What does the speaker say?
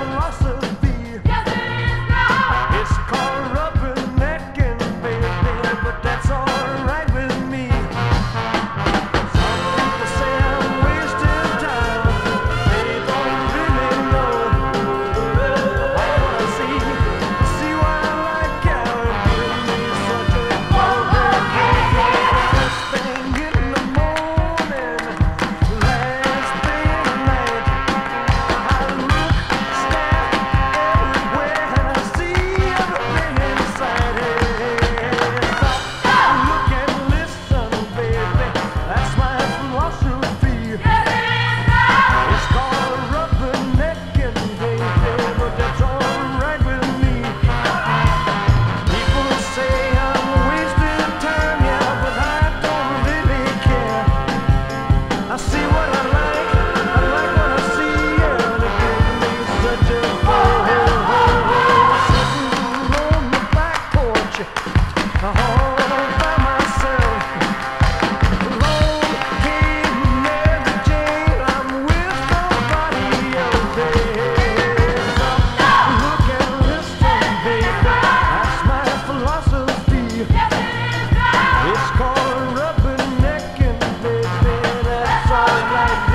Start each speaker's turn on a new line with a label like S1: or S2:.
S1: from Russia. Like